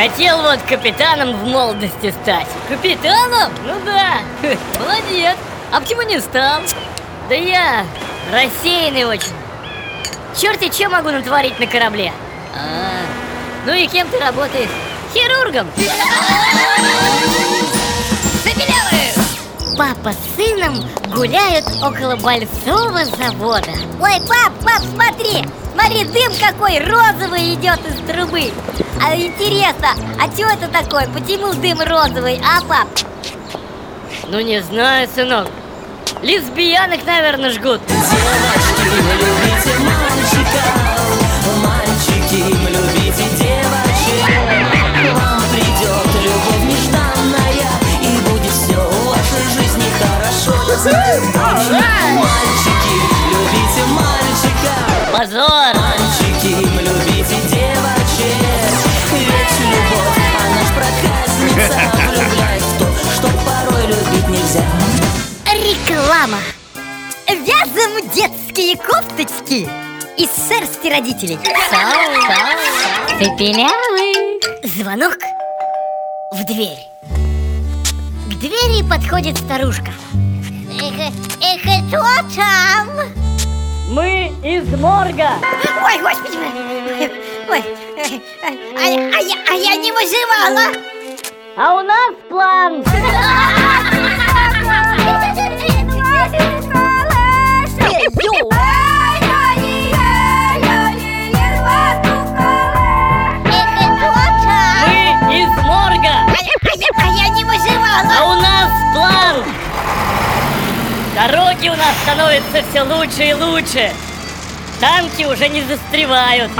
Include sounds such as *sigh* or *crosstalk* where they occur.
Хотел вот капитаном в молодости стать Капитаном? Ну да, *laughs* молодец А почему не стал? Да я рассеянный очень Черти, что могу натворить на корабле? А, ну и кем ты работаешь? Хирургом Папа с сыном гуляют около большого завода Ой, пап, пап, смотри Смотри, дым какой розовый идет из трубы А интересно, а что это такое? Почему дым розовый, а, пап? Ну не знаю, сынок Лесбиянок, наверное, жгут Девочки, любите мальчиков Мальчики, любите девочек Вам придет любовь нежданная И будет все в вашей жизни хорошо Мальчики, любите мальчика Позор! Реклама. Вязом детские кофточки Из шерсти родителей. Пепелявый. Звонок в дверь. К двери подходит старушка. Эх, эх, кто там? Мы из морга. Ой, господи. Ой, а, а я, а я не выживала. А у нас план *laughs* А у нас план! Дороги у нас становятся все лучше и лучше. Танки уже не застревают